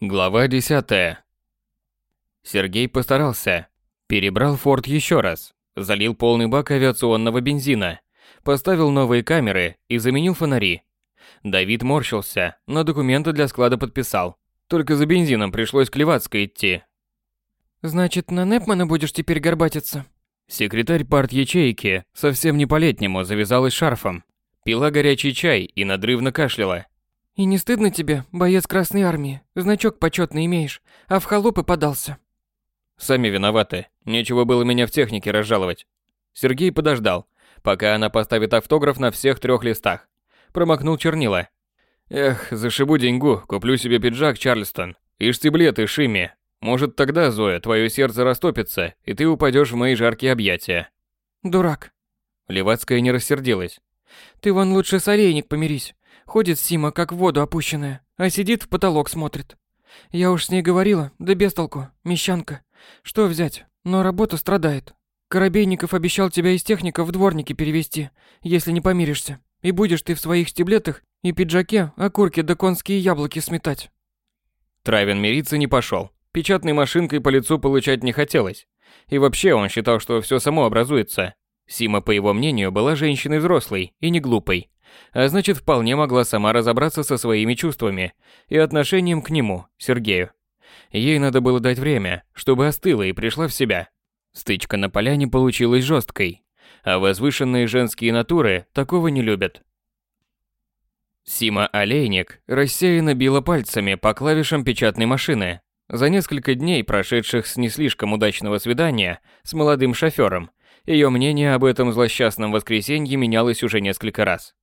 Глава 10. Сергей постарался. Перебрал форт еще раз. Залил полный бак авиационного бензина. Поставил новые камеры и заменил фонари. Давид морщился, но документы для склада подписал. Только за бензином пришлось к Левацкой идти. «Значит, на Непмана будешь теперь горбатиться?» Секретарь парт-ячейки совсем не по-летнему завязалась шарфом. Пила горячий чай и надрывно кашляла. «И не стыдно тебе, боец Красной Армии? Значок почетный имеешь, а в холопы подался». Сами виноваты. Нечего было меня в технике разжаловать. Сергей подождал, пока она поставит автограф на всех трех листах. Промокнул чернила. Эх, зашибу деньгу, куплю себе пиджак Чарльстон и штиблеты Шими. Может, тогда, Зоя, твое сердце растопится, и ты упадешь в мои жаркие объятия. Дурак. Левацкая не рассердилась. Ты вон лучше с олейник помирись. Ходит Сима, как в воду опущенная, а сидит в потолок смотрит. Я уж с ней говорила, да без толку, мещанка. Что взять? Но работа страдает. Коробейников обещал тебя из техников в дворники перевести, если не помиришься. И будешь ты в своих стеблетах и пиджаке окурки да конские яблоки сметать. Травин мириться не пошел. Печатной машинкой по лицу получать не хотелось. И вообще он считал, что все само образуется. Сима, по его мнению, была женщиной взрослой и не глупой а значит, вполне могла сама разобраться со своими чувствами и отношением к нему, Сергею. Ей надо было дать время, чтобы остыла и пришла в себя. Стычка на поляне получилась жесткой, а возвышенные женские натуры такого не любят. Сима Олейник рассеянно била пальцами по клавишам печатной машины. За несколько дней, прошедших с не слишком удачного свидания с молодым шофёром, ее мнение об этом злосчастном воскресенье менялось уже несколько раз.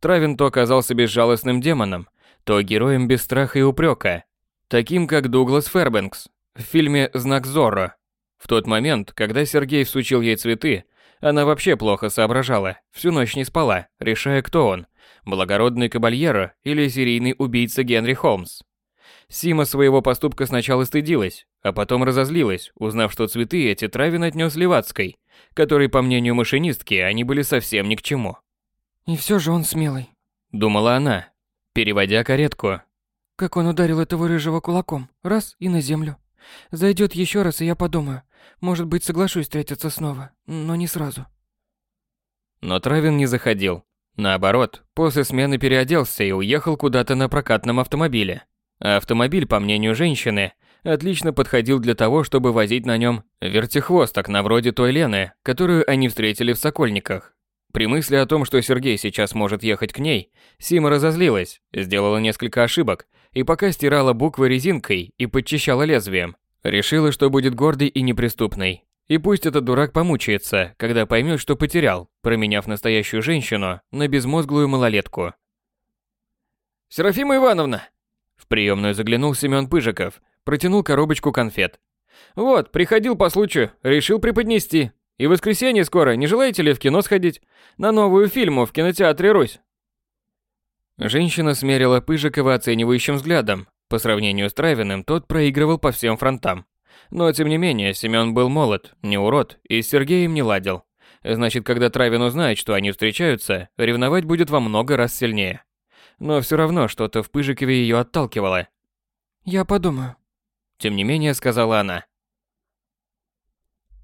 Травин то оказался безжалостным демоном, то героем без страха и упрека, таким как Дуглас Фербенкс в фильме «Знак Зорро». В тот момент, когда Сергей всучил ей цветы, она вообще плохо соображала, всю ночь не спала, решая, кто он – благородный кабальеро или серийный убийца Генри Холмс. Сима своего поступка сначала стыдилась, а потом разозлилась, узнав, что цветы эти Травин отнес Левацкой, которой, по мнению машинистки, они были совсем ни к чему. И все же он смелый, думала она, переводя каретку. Как он ударил этого рыжего кулаком, раз и на землю. Зайдет еще раз, и я подумаю, может быть, соглашусь встретиться снова, но не сразу. Но Травин не заходил. Наоборот, после смены переоделся и уехал куда-то на прокатном автомобиле. А автомобиль, по мнению женщины, отлично подходил для того, чтобы возить на нем вертихвосток на вроде той Лены, которую они встретили в Сокольниках. При мысли о том, что Сергей сейчас может ехать к ней, Сима разозлилась, сделала несколько ошибок, и пока стирала буквы резинкой и подчищала лезвием, решила, что будет гордой и неприступной. И пусть этот дурак помучается, когда поймет, что потерял, променяв настоящую женщину на безмозглую малолетку. «Серафима Ивановна!» В приемную заглянул Семен Пыжиков, протянул коробочку конфет. «Вот, приходил по случаю, решил преподнести. И в воскресенье скоро, не желаете ли в кино сходить? На новую фильму в кинотеатре «Русь». Женщина смерила Пыжикова оценивающим взглядом. По сравнению с Травиным, тот проигрывал по всем фронтам. Но, тем не менее, Семён был молод, не урод, и с Сергеем не ладил. Значит, когда Травин узнает, что они встречаются, ревновать будет во много раз сильнее. Но все равно что-то в Пыжикове ее отталкивало. «Я подумаю», — тем не менее сказала она.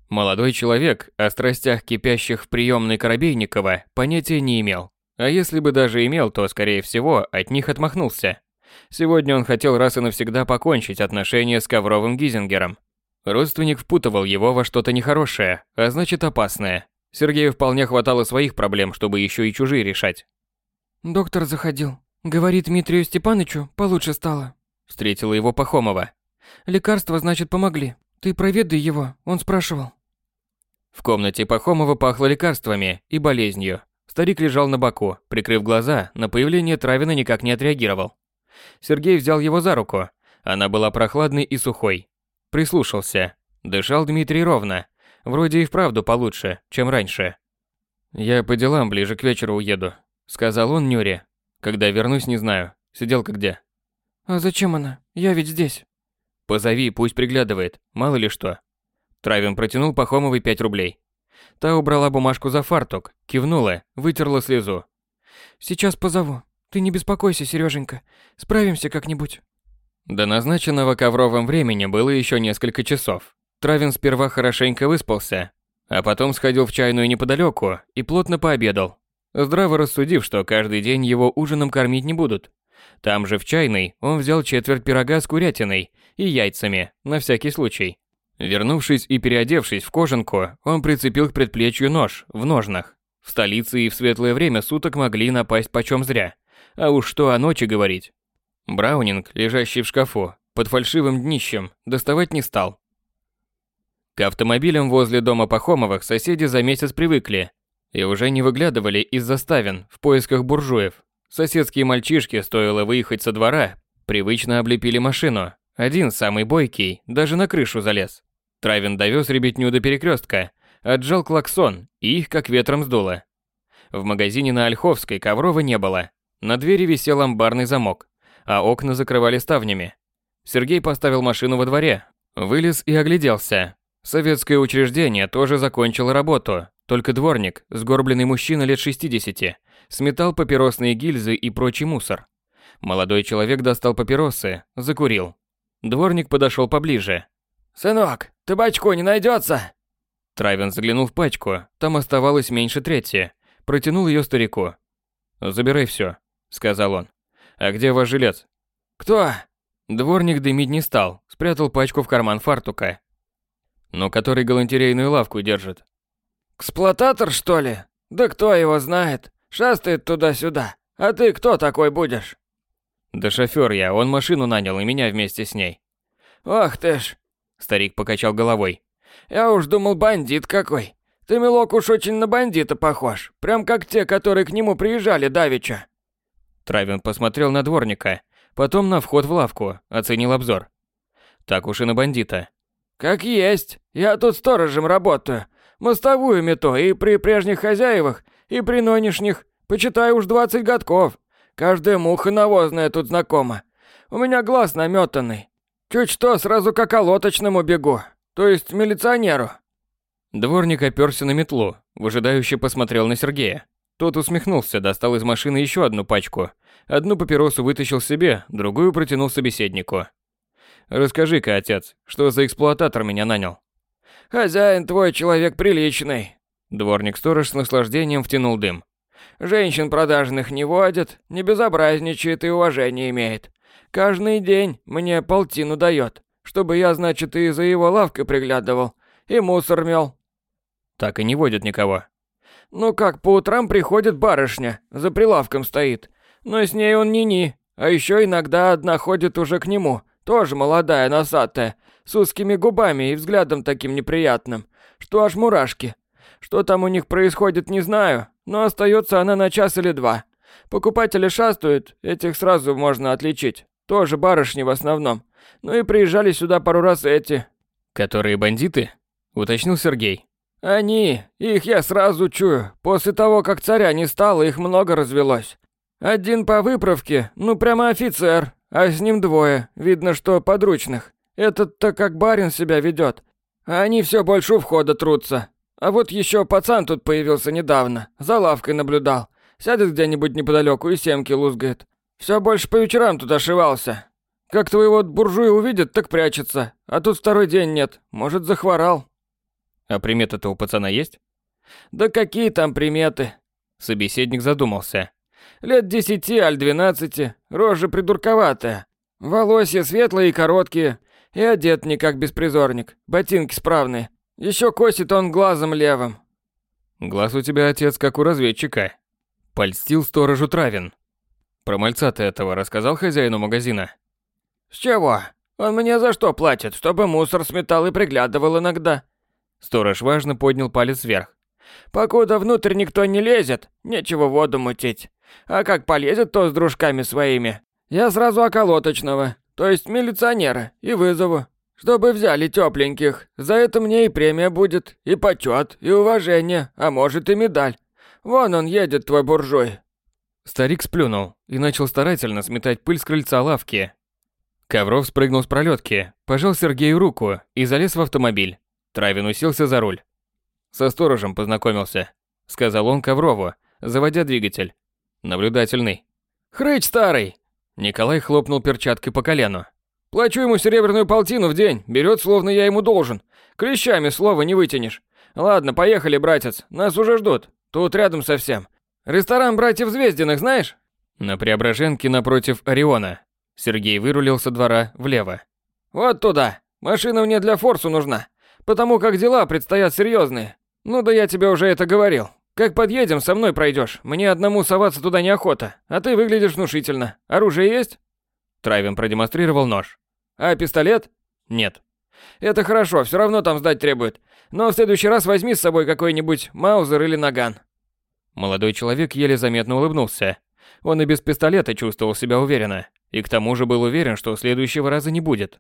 Молодой человек о страстях кипящих в приемной Коробейникова понятия не имел. А если бы даже имел, то, скорее всего, от них отмахнулся. Сегодня он хотел раз и навсегда покончить отношения с Ковровым Гизингером. Родственник впутывал его во что-то нехорошее, а значит опасное. Сергею вполне хватало своих проблем, чтобы еще и чужие решать. «Доктор заходил. Говорит, Дмитрию Степанычу получше стало». Встретила его Пахомова. «Лекарства, значит, помогли. Ты проведай его, он спрашивал». В комнате Пахомова пахло лекарствами и болезнью. Старик лежал на боку, прикрыв глаза, на появление Травина никак не отреагировал. Сергей взял его за руку. Она была прохладной и сухой. Прислушался. Дышал Дмитрий ровно. Вроде и вправду получше, чем раньше. «Я по делам ближе к вечеру уеду», — сказал он Нюре. «Когда вернусь, не знаю. Сиделка где?» «А зачем она? Я ведь здесь». «Позови, пусть приглядывает. Мало ли что». Травин протянул Пахомовой пять рублей. Та убрала бумажку за фартук, кивнула, вытерла слезу. «Сейчас позову. Ты не беспокойся, Сереженька. Справимся как-нибудь». До назначенного ковровым времени было еще несколько часов. Травин сперва хорошенько выспался, а потом сходил в чайную неподалеку и плотно пообедал, здраво рассудив, что каждый день его ужином кормить не будут. Там же в чайной он взял четверть пирога с курятиной и яйцами, на всякий случай. Вернувшись и переодевшись в кожанку, он прицепил к предплечью нож в ножнах. В столице и в светлое время суток могли напасть почем зря. А уж что о ночи говорить. Браунинг, лежащий в шкафу, под фальшивым днищем, доставать не стал. К автомобилям возле дома Пахомовых соседи за месяц привыкли и уже не выглядывали из заставин в поисках буржуев. Соседские мальчишки, стоило выехать со двора, привычно облепили машину. Один, самый бойкий, даже на крышу залез. Травин довез ребятню до перекрестка, отжал клаксон, и их как ветром сдуло. В магазине на Ольховской Коврова не было. На двери висел амбарный замок, а окна закрывали ставнями. Сергей поставил машину во дворе, вылез и огляделся. Советское учреждение тоже закончило работу, только дворник, сгорбленный мужчина лет 60, сметал папиросные гильзы и прочий мусор. Молодой человек достал папиросы, закурил. Дворник подошел поближе. «Сынок, табачку не найдется?» Травин заглянул в пачку, там оставалось меньше трети. Протянул ее старику. «Забирай все», — сказал он. «А где ваш жилец?» «Кто?» Дворник дымить не стал, спрятал пачку в карман фартука. «Но который галантерейную лавку держит?» «Эксплуататор, что ли? Да кто его знает? Шастает туда-сюда. А ты кто такой будешь?» «Да шофер я, он машину нанял и меня вместе с ней». «Ох ты ж!» Старик покачал головой. «Я уж думал, бандит какой. Ты, милок, уж очень на бандита похож. Прям как те, которые к нему приезжали давеча». Травин посмотрел на дворника, потом на вход в лавку, оценил обзор. Так уж и на бандита. «Как есть. Я тут сторожем работаю. Мостовую мету и при прежних хозяевах, и при нынешних. Почитай уж двадцать годков. Каждая муха навозная тут знакома. У меня глаз наметанный. Чуть что, сразу как олоточному бегу. То есть милиционеру». Дворник оперся на метлу, выжидающе посмотрел на Сергея. Тот усмехнулся, достал из машины еще одну пачку. Одну папиросу вытащил себе, другую протянул собеседнику. «Расскажи-ка, отец, что за эксплуататор меня нанял?» «Хозяин твой человек приличный». Дворник-сторож с наслаждением втянул дым. «Женщин продажных не водит, не безобразничает и уважение имеет. Каждый день мне полтину дает, чтобы я, значит, и за его лавкой приглядывал, и мусор мел». «Так и не водит никого». «Ну как, по утрам приходит барышня, за прилавком стоит, но с ней он ни-ни, а еще иногда одна ходит уже к нему, тоже молодая, носатая, с узкими губами и взглядом таким неприятным, что аж мурашки. Что там у них происходит, не знаю, но остается она на час или два. Покупатели шастают, этих сразу можно отличить. Тоже барышни в основном. Ну и приезжали сюда пару раз эти. Которые бандиты? Уточнил Сергей. Они, их я сразу чую. После того, как царя не стало, их много развелось. Один по выправке, ну прямо офицер, а с ним двое, видно, что подручных. Этот-то как барин себя ведет. А они все больше у входа трутся. А вот еще пацан тут появился недавно, за лавкой наблюдал. Сядет где-нибудь неподалеку и семки лузгает. Все больше по вечерам тут ошивался. Как твоего буржуя увидит, так прячется. А тут второй день нет, может, захворал. А приметы-то у пацана есть? Да какие там приметы? Собеседник задумался. Лет десяти, аль двенадцати, рожа придурковатая. Волосья светлые и короткие, и одет не как беспризорник, ботинки справные. Еще косит он глазом левым. Глаз у тебя, отец, как у разведчика. Польстил сторожу Травин. Про мальца ты этого рассказал хозяину магазина? С чего? Он мне за что платит? Чтобы мусор сметал и приглядывал иногда. Сторож важно поднял палец вверх. Покуда внутрь никто не лезет, нечего воду мутить. А как полезет, то с дружками своими. Я сразу околоточного, то есть милиционера, и вызову. Чтобы взяли тепленьких. За это мне и премия будет, и почет, и уважение, а может и медаль. Вон он едет, твой буржуй. Старик сплюнул и начал старательно сметать пыль с крыльца лавки. Ковров спрыгнул с пролетки, пожал Сергею руку и залез в автомобиль. Травин уселся за руль. Со сторожем познакомился, сказал он Коврову, заводя двигатель. Наблюдательный. Хрыч старый! Николай хлопнул перчаткой по колену. Плачу ему серебряную полтину в день, берет, словно я ему должен. Клещами слова не вытянешь. Ладно, поехали, братец, нас уже ждут. Тут рядом совсем. Ресторан братьев Звездиных, знаешь? На Преображенке напротив Ориона. Сергей вырулил со двора влево. Вот туда. Машина мне для форсу нужна. Потому как дела предстоят серьезные. Ну да я тебе уже это говорил. Как подъедем, со мной пройдешь. Мне одному соваться туда неохота. А ты выглядишь внушительно. Оружие есть? Травин продемонстрировал нож. А пистолет? Нет. Это хорошо, все равно там сдать требует. Но в следующий раз возьми с собой какой-нибудь маузер или наган. Молодой человек еле заметно улыбнулся. Он и без пистолета чувствовал себя уверенно, и к тому же был уверен, что следующего раза не будет.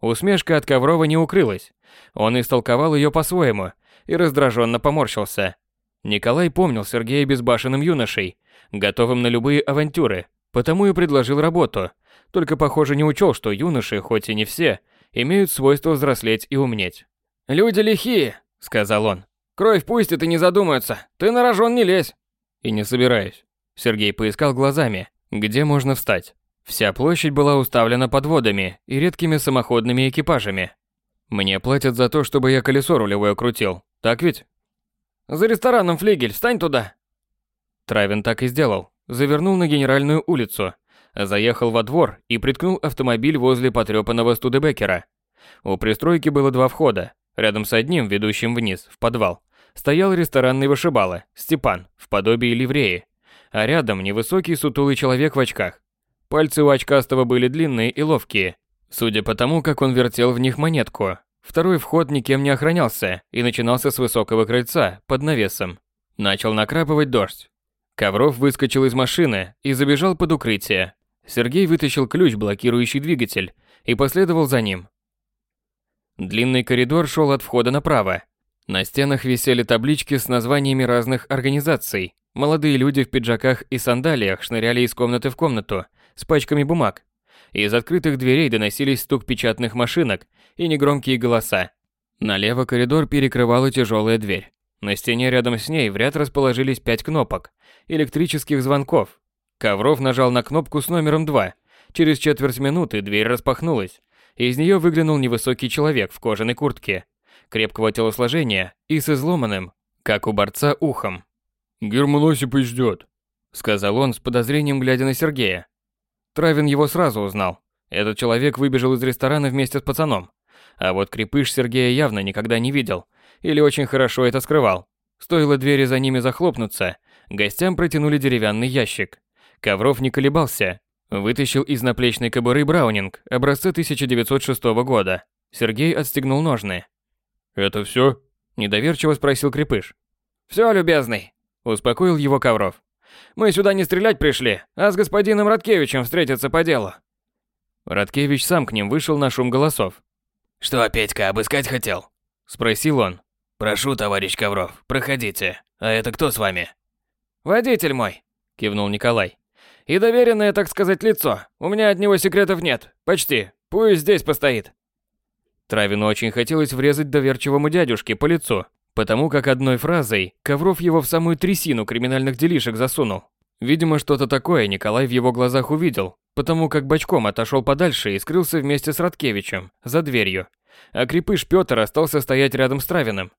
Усмешка от Коврова не укрылась. Он истолковал ее по-своему и раздраженно поморщился. Николай помнил Сергея безбашенным юношей, готовым на любые авантюры, потому и предложил работу. Только, похоже, не учел, что юноши, хоть и не все, имеют свойство взрослеть и умнеть. «Люди лихие», — сказал он. «Кровь пустят и не задумаются. Ты на рожон не лезь». «И не собираюсь». Сергей поискал глазами, где можно встать. Вся площадь была уставлена подводами и редкими самоходными экипажами. Мне платят за то, чтобы я колесо рулевое крутил, так ведь? За рестораном флигель, встань туда. Травин так и сделал. Завернул на генеральную улицу, заехал во двор и приткнул автомобиль возле потрепанного Студебекера. У пристройки было два входа. Рядом с одним, ведущим вниз, в подвал, стоял ресторанный вышибала, Степан, в подобии ливреи. А рядом невысокий сутулый человек в очках, Пальцы у очкастого были длинные и ловкие, судя по тому, как он вертел в них монетку. Второй вход никем не охранялся и начинался с высокого крыльца под навесом. Начал накрапывать дождь. Ковров выскочил из машины и забежал под укрытие. Сергей вытащил ключ, блокирующий двигатель, и последовал за ним. Длинный коридор шел от входа направо. На стенах висели таблички с названиями разных организаций. Молодые люди в пиджаках и сандалиях шныряли из комнаты в комнату, с пачками бумаг. Из открытых дверей доносились стук печатных машинок и негромкие голоса. Налево коридор перекрывала тяжелая дверь. На стене рядом с ней в ряд расположились пять кнопок, электрических звонков. Ковров нажал на кнопку с номером 2. Через четверть минуты дверь распахнулась. Из нее выглянул невысокий человек в кожаной куртке, крепкого телосложения и с изломанным, как у борца, ухом. «Герман Осипович ждет», — сказал он с подозрением, глядя на Сергея. Травин его сразу узнал. Этот человек выбежал из ресторана вместе с пацаном. А вот крепыш Сергея явно никогда не видел. Или очень хорошо это скрывал. Стоило двери за ними захлопнуться, гостям протянули деревянный ящик. Ковров не колебался. Вытащил из наплечной кобуры Браунинг образца 1906 года. Сергей отстегнул ножны. «Это все? Недоверчиво спросил крепыш. «Все, любезный», – успокоил его Ковров. Мы сюда не стрелять пришли, а с господином Радкевичем встретиться по делу. Радкевич сам к ним вышел на шум голосов. «Что, Петька, обыскать хотел?» – спросил он. «Прошу, товарищ Ковров, проходите. А это кто с вами?» «Водитель мой», – кивнул Николай. «И доверенное, так сказать, лицо. У меня от него секретов нет. Почти. Пусть здесь постоит». Травину очень хотелось врезать доверчивому дядюшке по лицу, Потому как одной фразой Ковров его в самую трясину криминальных делишек засунул. Видимо, что-то такое Николай в его глазах увидел, потому как бочком отошел подальше и скрылся вместе с Радкевичем, за дверью. А крепыш Пётр остался стоять рядом с Травиным.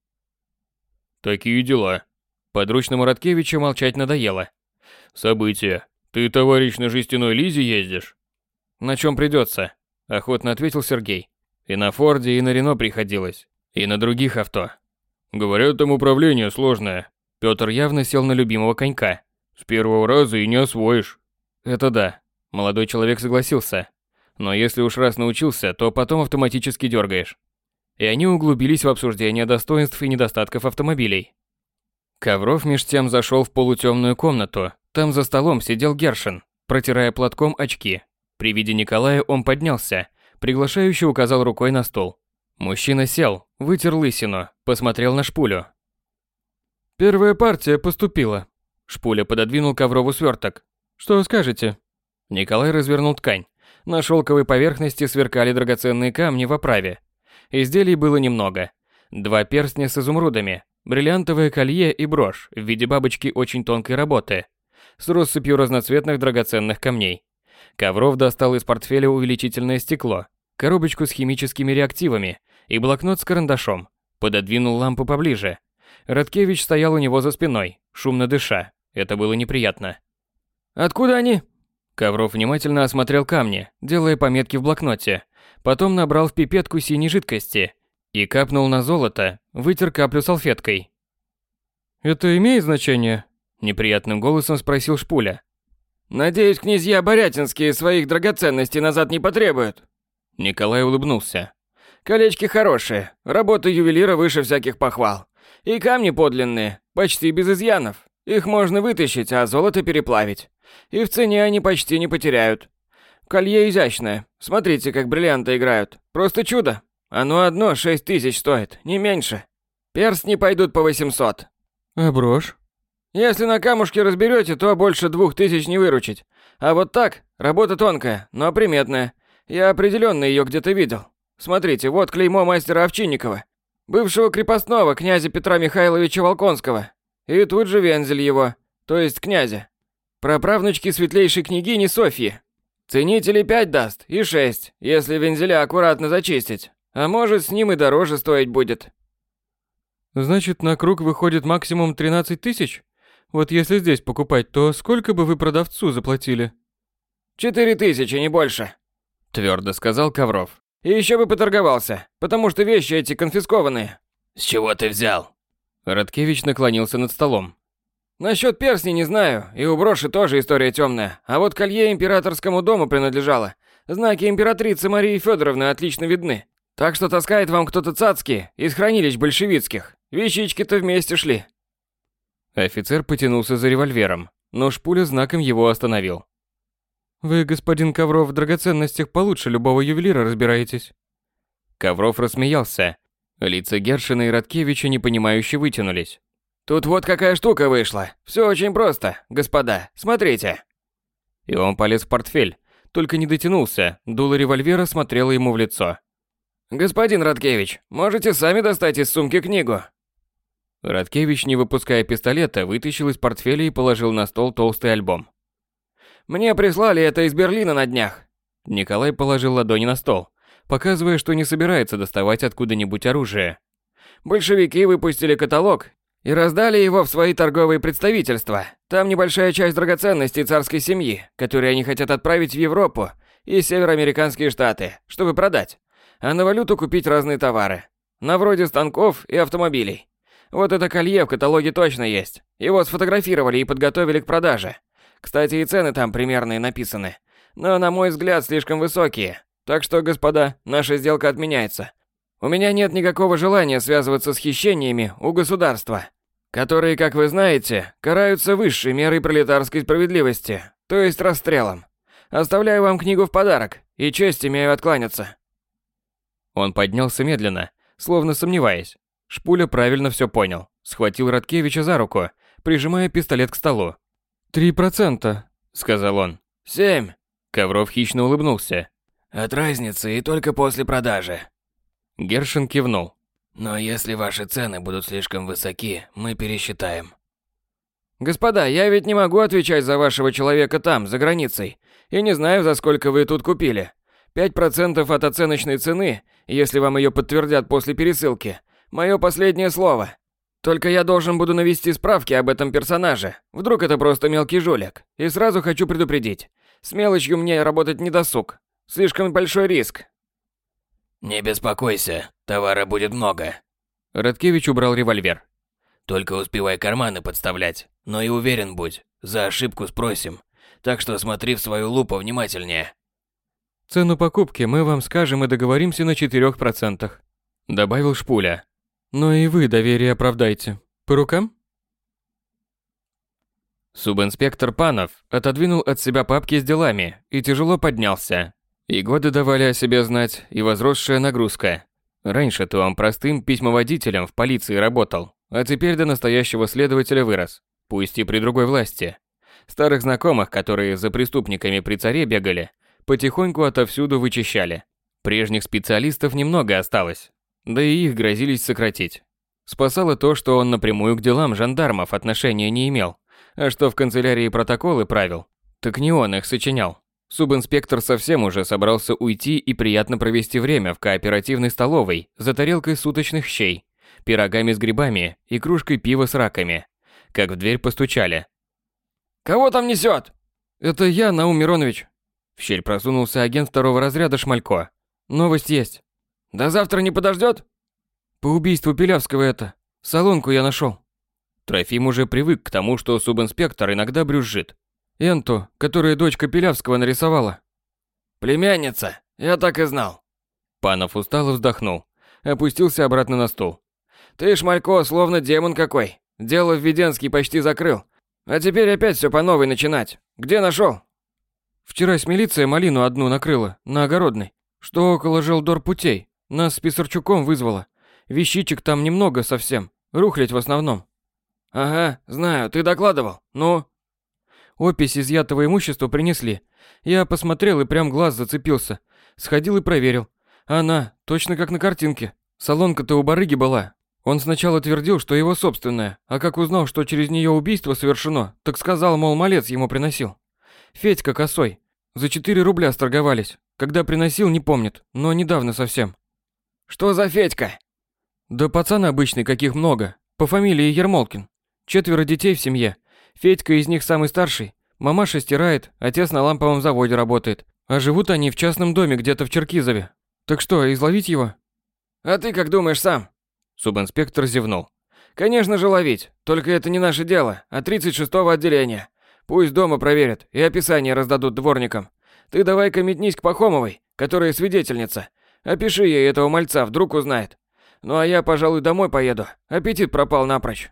«Такие дела». Подручному Радкевичу молчать надоело. «События. Ты, товарищ, на жестяной лизе ездишь?» «На чем придется?» – охотно ответил Сергей. «И на Форде, и на Рено приходилось. И на других авто. Говорят, там управление сложное. Пётр явно сел на любимого конька. С первого раза и не освоишь. Это да. Молодой человек согласился. Но если уж раз научился, то потом автоматически дергаешь. И они углубились в обсуждение достоинств и недостатков автомобилей. Ковров меж тем зашел в полутемную комнату. Там за столом сидел Гершин, протирая платком очки. При виде Николая он поднялся, приглашающе указал рукой на стол. Мужчина сел, вытер лысину, посмотрел на шпулю. «Первая партия поступила». Шпуля пододвинул коврову сверток. «Что скажете?» Николай развернул ткань. На шелковой поверхности сверкали драгоценные камни в оправе. Изделий было немного. Два перстня с изумрудами, бриллиантовое колье и брошь в виде бабочки очень тонкой работы, с россыпью разноцветных драгоценных камней. Ковров достал из портфеля увеличительное стекло, коробочку с химическими реактивами и блокнот с карандашом. Пододвинул лампу поближе. Радкевич стоял у него за спиной, шумно дыша. Это было неприятно. «Откуда они?» Ковров внимательно осмотрел камни, делая пометки в блокноте. Потом набрал в пипетку синей жидкости и капнул на золото, вытер каплю салфеткой. «Это имеет значение?» Неприятным голосом спросил Шпуля. «Надеюсь, князья Борятинские своих драгоценностей назад не потребуют?» Николай улыбнулся. «Колечки хорошие, работа ювелира выше всяких похвал. И камни подлинные, почти без изъянов. Их можно вытащить, а золото переплавить. И в цене они почти не потеряют. Колье изящное. Смотрите, как бриллианты играют. Просто чудо. Оно одно шесть тысяч стоит, не меньше. Перстни пойдут по 800. А брошь? Если на камушке разберете, то больше двух тысяч не выручить. А вот так, работа тонкая, но приметная. Я определенно ее где-то видел. Смотрите, вот клеймо мастера Овчинникова, бывшего крепостного князя Петра Михайловича Волконского. И тут же вензель его, то есть князя. Праправнучки светлейшей княгини Софьи. Ценители пять даст и шесть, если вензеля аккуратно зачистить. А может, с ним и дороже стоить будет. Значит, на круг выходит максимум 13 тысяч? Вот если здесь покупать, то сколько бы вы продавцу заплатили? Четыре тысячи, не больше. Твердо сказал Ковров. И еще бы поторговался, потому что вещи эти конфискованные. С чего ты взял? Радкевич наклонился над столом. Насчет перстней не знаю, и у броши тоже история темная. А вот колье императорскому дому принадлежало. Знаки императрицы Марии Федоровны отлично видны. Так что таскает вам кто-то цацки из хранилищ большевицких. Вещички-то вместе шли. Офицер потянулся за револьвером, но шпуля знаком его остановил. Вы, господин Ковров, в драгоценностях получше любого ювелира разбираетесь. Ковров рассмеялся. Лица Гершина и Радкевича непонимающе вытянулись. Тут вот какая штука вышла. Все очень просто, господа. Смотрите. И он полез в портфель, только не дотянулся. Дуло револьвера смотрело ему в лицо. Господин Радкевич, можете сами достать из сумки книгу. Радкевич, не выпуская пистолета, вытащил из портфеля и положил на стол толстый альбом. Мне прислали это из Берлина на днях. Николай положил ладони на стол, показывая, что не собирается доставать откуда-нибудь оружие. Большевики выпустили каталог и раздали его в свои торговые представительства. Там небольшая часть драгоценностей царской семьи, которые они хотят отправить в Европу и североамериканские штаты, чтобы продать. А на валюту купить разные товары. На вроде станков и автомобилей. Вот это колье в каталоге точно есть. Его сфотографировали и подготовили к продаже. Кстати, и цены там примерные написаны. Но, на мой взгляд, слишком высокие. Так что, господа, наша сделка отменяется. У меня нет никакого желания связываться с хищениями у государства, которые, как вы знаете, караются высшей мерой пролетарской справедливости, то есть расстрелом. Оставляю вам книгу в подарок, и честь имею откланяться. Он поднялся медленно, словно сомневаясь. Шпуля правильно все понял. Схватил Радкевича за руку, прижимая пистолет к столу. «Три процента», — сказал он. «Семь». Ковров хищно улыбнулся. «От разницы и только после продажи». Гершин кивнул. Но если ваши цены будут слишком высоки, мы пересчитаем. Господа, я ведь не могу отвечать за вашего человека там, за границей. И не знаю, за сколько вы тут купили. Пять процентов от оценочной цены, если вам ее подтвердят после пересылки. Мое последнее слово. Только я должен буду навести справки об этом персонаже. Вдруг это просто мелкий жулик. И сразу хочу предупредить. С мелочью мне работать не досуг. Слишком большой риск. Не беспокойся, товара будет много. Радкевич убрал револьвер. Только успевай карманы подставлять, но и уверен будь, за ошибку спросим. Так что смотри в свою лупу внимательнее. Цену покупки мы вам скажем и договоримся на 4%, добавил Шпуля. Но и вы доверие оправдайте. По рукам? Субинспектор Панов отодвинул от себя папки с делами и тяжело поднялся, и годы давали о себе знать, и возросшая нагрузка. Раньше-то он простым письмоводителем в полиции работал, а теперь до настоящего следователя вырос, пусть и при другой власти. Старых знакомых, которые за преступниками при царе бегали, потихоньку отовсюду вычищали. Прежних специалистов немного осталось, да и их грозились сократить. Спасало то, что он напрямую к делам жандармов отношения не имел, а что в канцелярии протоколы правил, так не он их сочинял. Субинспектор совсем уже собрался уйти и приятно провести время в кооперативной столовой за тарелкой суточных щей, пирогами с грибами и кружкой пива с раками. Как в дверь постучали. «Кого там несет? Это я, Наум Миронович. В щель просунулся агент второго разряда Шмалько. Новость есть. До завтра не подождет? По убийству Пилявского это. Салонку я нашел. Трофим уже привык к тому, что субинспектор иногда брюзжит. Энту, которая дочка Пилявского нарисовала. Племянница, я так и знал. Панов устало вздохнул, опустился обратно на стул. Ты, Шмалько, словно демон какой. Дело в Веденский почти закрыл. А теперь опять все по новой начинать. Где нашел? Вчера с милиция малину одну накрыла, на огородной, что около желдор путей. Нас с Писарчуком вызвала. Вещичек там немного совсем, рухлядь в основном. Ага, знаю, ты докладывал. Ну? Опись изъятого имущества принесли. Я посмотрел и прям глаз зацепился. Сходил и проверил. Она, точно как на картинке. Салонка-то у барыги была. Он сначала твердил, что его собственная, а как узнал, что через нее убийство совершено, так сказал, мол, малец ему приносил. Федька косой. За 4 рубля сторговались. Когда приносил, не помнит, но недавно совсем. Что за Федька? Да пацан обычный, каких много. По фамилии Ермолкин. Четверо детей в семье. Федька из них самый старший. Мамаша стирает, отец на ламповом заводе работает. А живут они в частном доме где-то в Черкизове. Так что, изловить его? А ты как думаешь сам? Субинспектор зевнул. Конечно же ловить, только это не наше дело, а 36-го отделения. Пусть дома проверят и описание раздадут дворникам. Ты давай-ка метнись к Пахомовой, которая свидетельница. Опиши ей этого мальца, вдруг узнает. Ну а я, пожалуй, домой поеду. Аппетит пропал напрочь.